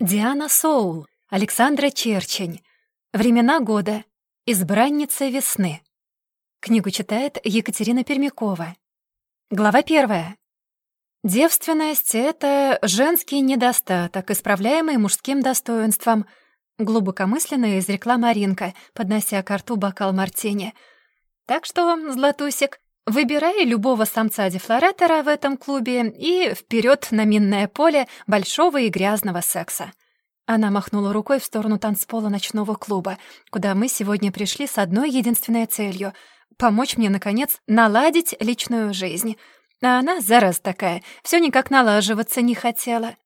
Диана Соул, Александра Черчень. Времена года. Избранница весны. Книгу читает Екатерина Пермякова. Глава первая. Девственность — это женский недостаток, исправляемый мужским достоинством. Глубокомысленно изрекла Маринка, поднося к рту бокал мартини. Так что, Златусик, выбирай любого самца-дефлоратора в этом клубе и вперед на минное поле большого и грязного секса. Она махнула рукой в сторону танцпола ночного клуба, куда мы сегодня пришли с одной единственной целью — помочь мне, наконец, наладить личную жизнь — а она, зараз такая, все никак налаживаться не хотела.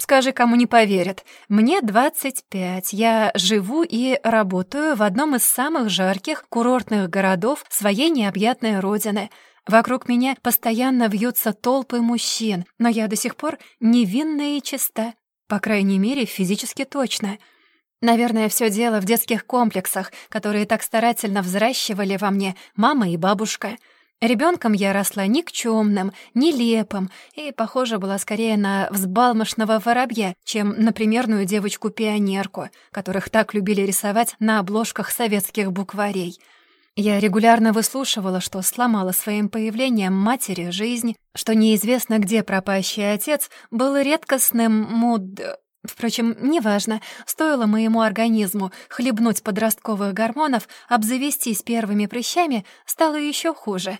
Скажи, кому не поверят. Мне 25. Я живу и работаю в одном из самых жарких курортных городов своей необъятной родины. Вокруг меня постоянно вьются толпы мужчин, но я до сих пор невинна и чиста. По крайней мере, физически точно. Наверное, все дело в детских комплексах, которые так старательно взращивали во мне мама и бабушка — Ребенком я росла никчемным, нелепым и похожа была скорее на взбалмошного воробья, чем на примерную девочку-пионерку, которых так любили рисовать на обложках советских букварей. Я регулярно выслушивала, что сломала своим появлением матери жизнь, что неизвестно где пропащий отец был редкостным муд... Впрочем, неважно, стоило моему организму хлебнуть подростковых гормонов, обзавестись первыми прыщами, стало еще хуже.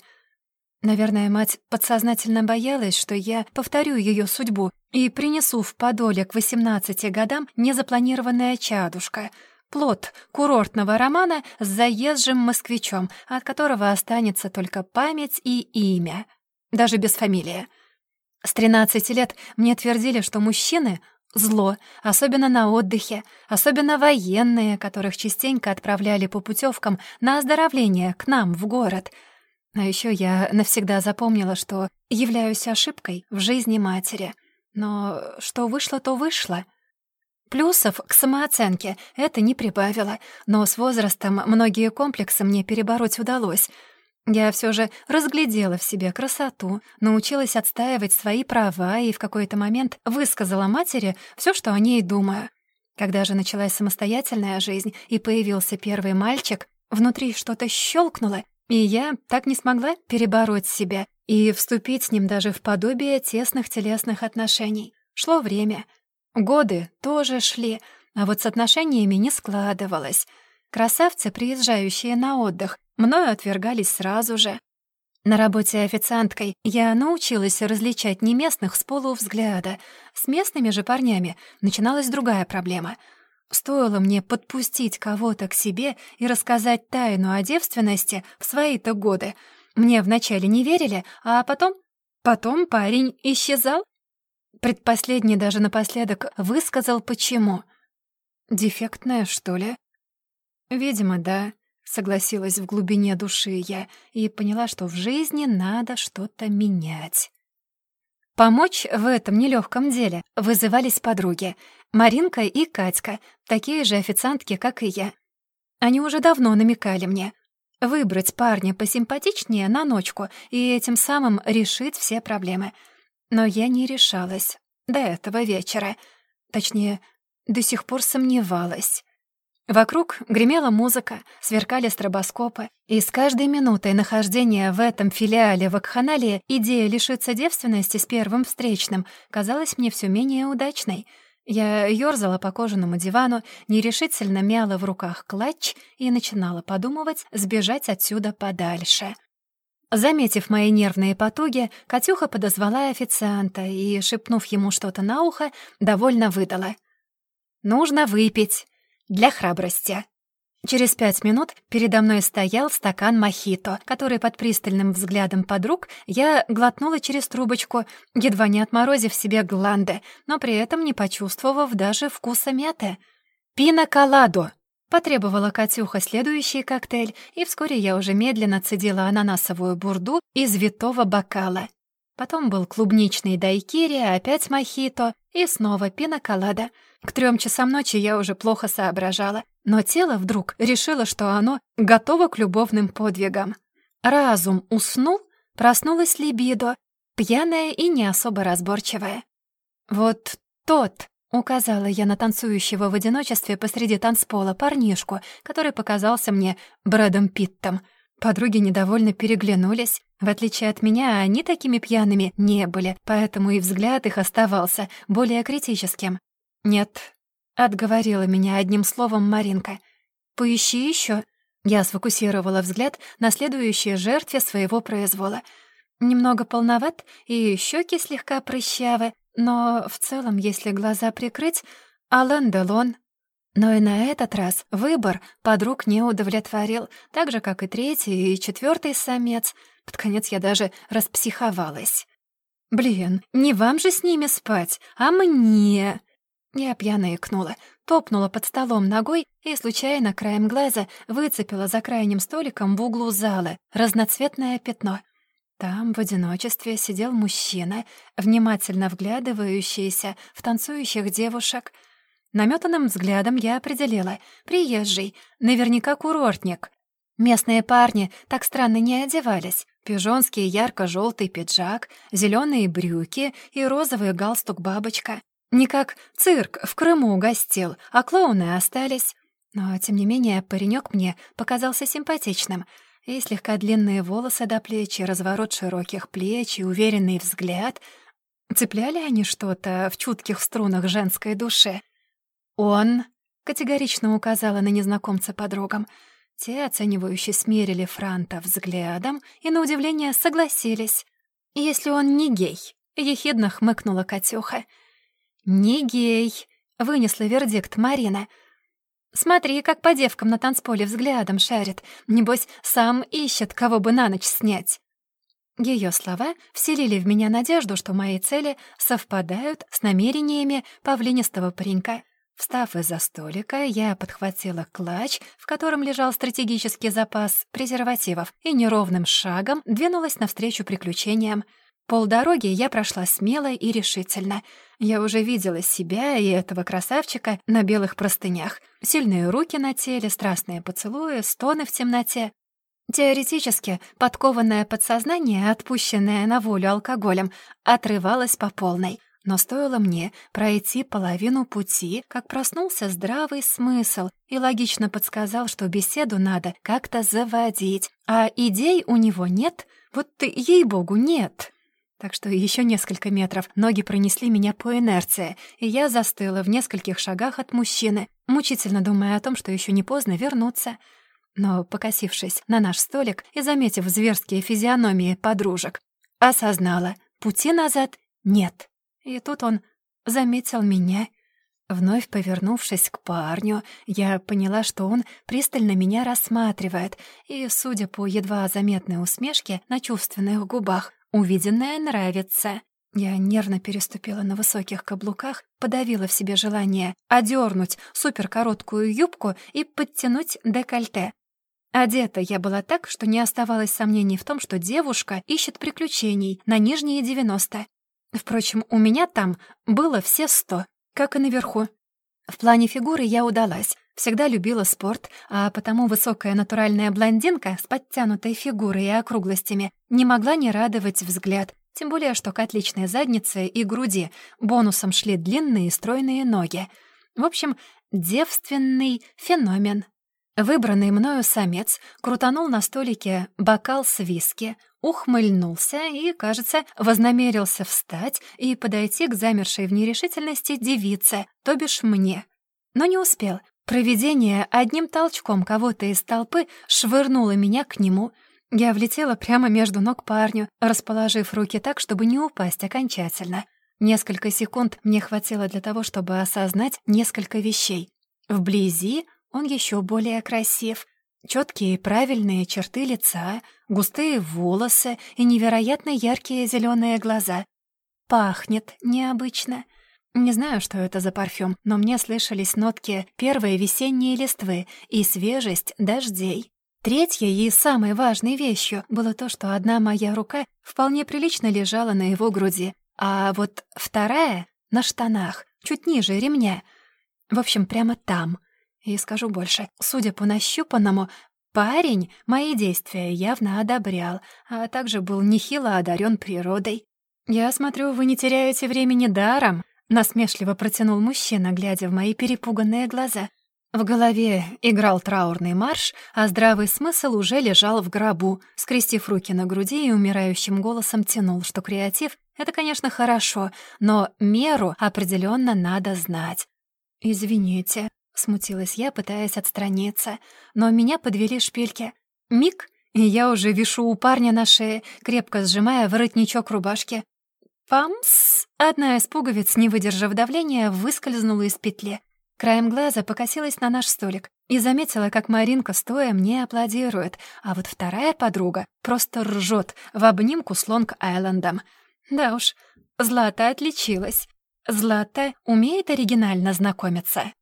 Наверное, мать подсознательно боялась, что я повторю ее судьбу и принесу в подоле к 18 годам незапланированная чадушка — плод курортного романа с заезжим москвичом, от которого останется только память и имя, даже без фамилии. С 13 лет мне твердили, что мужчины Зло, особенно на отдыхе, особенно военные, которых частенько отправляли по путевкам на оздоровление к нам в город. А еще я навсегда запомнила, что являюсь ошибкой в жизни матери. Но что вышло, то вышло. Плюсов к самооценке это не прибавило, но с возрастом многие комплексы мне перебороть удалось — я все же разглядела в себе красоту, научилась отстаивать свои права и в какой-то момент высказала матери все, что о ней думаю. Когда же началась самостоятельная жизнь и появился первый мальчик, внутри что-то щелкнуло, и я так не смогла перебороть себя и вступить с ним даже в подобие тесных телесных отношений. Шло время. Годы тоже шли, а вот с отношениями не складывалось. Красавцы, приезжающие на отдых, мною отвергались сразу же. На работе официанткой я научилась различать не местных с полувзгляда. С местными же парнями начиналась другая проблема. Стоило мне подпустить кого-то к себе и рассказать тайну о девственности в свои-то годы. Мне вначале не верили, а потом... Потом парень исчезал. Предпоследний даже напоследок высказал почему. «Дефектная, что ли?» «Видимо, да», Согласилась в глубине души я и поняла, что в жизни надо что-то менять. Помочь в этом нелегком деле вызывались подруги. Маринка и Катька, такие же официантки, как и я. Они уже давно намекали мне выбрать парня посимпатичнее на ночку и этим самым решить все проблемы. Но я не решалась до этого вечера. Точнее, до сих пор сомневалась. Вокруг гремела музыка, сверкали стробоскопы, и с каждой минутой нахождения в этом филиале вакханалии идея лишиться девственности с первым встречным казалась мне все менее удачной. Я ёрзала по кожаному дивану, нерешительно мяла в руках клатч и начинала подумывать сбежать отсюда подальше. Заметив мои нервные потуги, Катюха подозвала официанта и, шепнув ему что-то на ухо, довольно выдала. «Нужно выпить» для храбрости. Через пять минут передо мной стоял стакан мохито, который под пристальным взглядом подруг я глотнула через трубочку, едва не отморозив себе гланды, но при этом не почувствовав даже вкуса мяты. «Пина-коладо!» — потребовала Катюха следующий коктейль, и вскоре я уже медленно цедила ананасовую бурду из витого бокала. Потом был клубничный дайкири, опять мохито и снова пина-колада — к трем часам ночи я уже плохо соображала, но тело вдруг решило, что оно готово к любовным подвигам. Разум уснул, проснулась либидо, пьяная и не особо разборчивая. Вот тот Указала я на танцующего в одиночестве посреди танцпола парнишку, который показался мне Брэдом Питтом. Подруги недовольно переглянулись. В отличие от меня, они такими пьяными не были, поэтому и взгляд их оставался более критическим. «Нет», — отговорила меня одним словом Маринка. «Поищи еще. Я сфокусировала взгляд на следующей жертве своего произвола. Немного полноват и щеки слегка прыщавы, но в целом, если глаза прикрыть, Алан Делон. Но и на этот раз выбор подруг не удовлетворил, так же, как и третий и четвертый самец. Под конец я даже распсиховалась. «Блин, не вам же с ними спать, а мне!» Я пьяно икнула, топнула под столом ногой и случайно краем глаза выцепила за крайним столиком в углу зала разноцветное пятно. Там в одиночестве сидел мужчина, внимательно вглядывающийся в танцующих девушек. Наметанным взглядом я определила — приезжий, наверняка курортник. Местные парни так странно не одевались. Пижонский ярко-желтый пиджак, зеленые брюки и розовый галстук-бабочка. Не как цирк в Крыму гостил, а клоуны остались. Но, тем не менее, паренек мне показался симпатичным — и слегка длинные волосы до плеч, и разворот широких плеч, и уверенный взгляд. Цепляли они что-то в чутких струнах женской души? «Он», — категорично указала на незнакомца подругам, те, оценивающе смерили Франта взглядом и, на удивление, согласились. «Если он не гей», — ехидно хмыкнула Катюха. «Не гей», — вынесла вердикт Марина — Смотри, как по девкам на танцполе взглядом шарит. Небось, сам ищет, кого бы на ночь снять. Ее слова вселили в меня надежду, что мои цели совпадают с намерениями павлинистого паренька. Встав из-за столика, я подхватила клатч, в котором лежал стратегический запас презервативов, и неровным шагом двинулась навстречу приключениям. Полдороги я прошла смело и решительно — я уже видела себя и этого красавчика на белых простынях. Сильные руки на теле, страстные поцелуи, стоны в темноте. Теоретически, подкованное подсознание, отпущенное на волю алкоголем, отрывалось по полной. Но стоило мне пройти половину пути, как проснулся здравый смысл и логично подсказал, что беседу надо как-то заводить. А идей у него нет? Вот ей-богу, нет. Так что еще несколько метров ноги пронесли меня по инерции, и я застыла в нескольких шагах от мужчины, мучительно думая о том, что еще не поздно вернуться. Но, покосившись на наш столик и заметив зверские физиономии подружек, осознала — пути назад нет. И тут он заметил меня. Вновь повернувшись к парню, я поняла, что он пристально меня рассматривает, и, судя по едва заметной усмешке на чувственных губах, Увиденное нравится. Я нервно переступила на высоких каблуках, подавила в себе желание одернуть суперкороткую юбку и подтянуть декольте. Одета я была так, что не оставалось сомнений в том, что девушка ищет приключений на нижние девяносто. Впрочем, у меня там было все сто, как и наверху. В плане фигуры я удалась. Всегда любила спорт, а потому высокая натуральная блондинка с подтянутой фигурой и округлостями не могла не радовать взгляд, тем более что к отличной заднице и груди бонусом шли длинные стройные ноги. В общем, девственный феномен. Выбранный мною самец крутанул на столике бокал с виски, ухмыльнулся и, кажется, вознамерился встать и подойти к замершей в нерешительности девице, то бишь мне. Но не успел, Провидение одним толчком кого-то из толпы швырнуло меня к нему. Я влетела прямо между ног парню, расположив руки так, чтобы не упасть окончательно. Несколько секунд мне хватило для того, чтобы осознать несколько вещей. Вблизи он еще более красив. Четкие правильные черты лица, густые волосы и невероятно яркие зеленые глаза. Пахнет необычно — не знаю, что это за парфюм, но мне слышались нотки первой весенней листвы и свежесть дождей. Третьей и самой важной вещью было то, что одна моя рука вполне прилично лежала на его груди, а вот вторая — на штанах, чуть ниже ремня. В общем, прямо там. И скажу больше, судя по нащупанному, парень мои действия явно одобрял, а также был нехило одарен природой. «Я смотрю, вы не теряете времени даром», — насмешливо протянул мужчина, глядя в мои перепуганные глаза. В голове играл траурный марш, а здравый смысл уже лежал в гробу, скрестив руки на груди и умирающим голосом тянул, что креатив — это, конечно, хорошо, но меру определенно надо знать. «Извините», — смутилась я, пытаясь отстраниться, но меня подвели шпильки. Миг, и я уже вишу у парня на шее, крепко сжимая воротничок рубашки. Памс! Одна из пуговиц, не выдержав давления, выскользнула из петли. Краем глаза покосилась на наш столик и заметила, как Маринка стоя мне аплодирует, а вот вторая подруга просто ржет в обнимку с Лонг-Айлендом. Да уж, Злата отличилась. Злата умеет оригинально знакомиться.